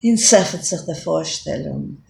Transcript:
in säffet sich der Vorstellung.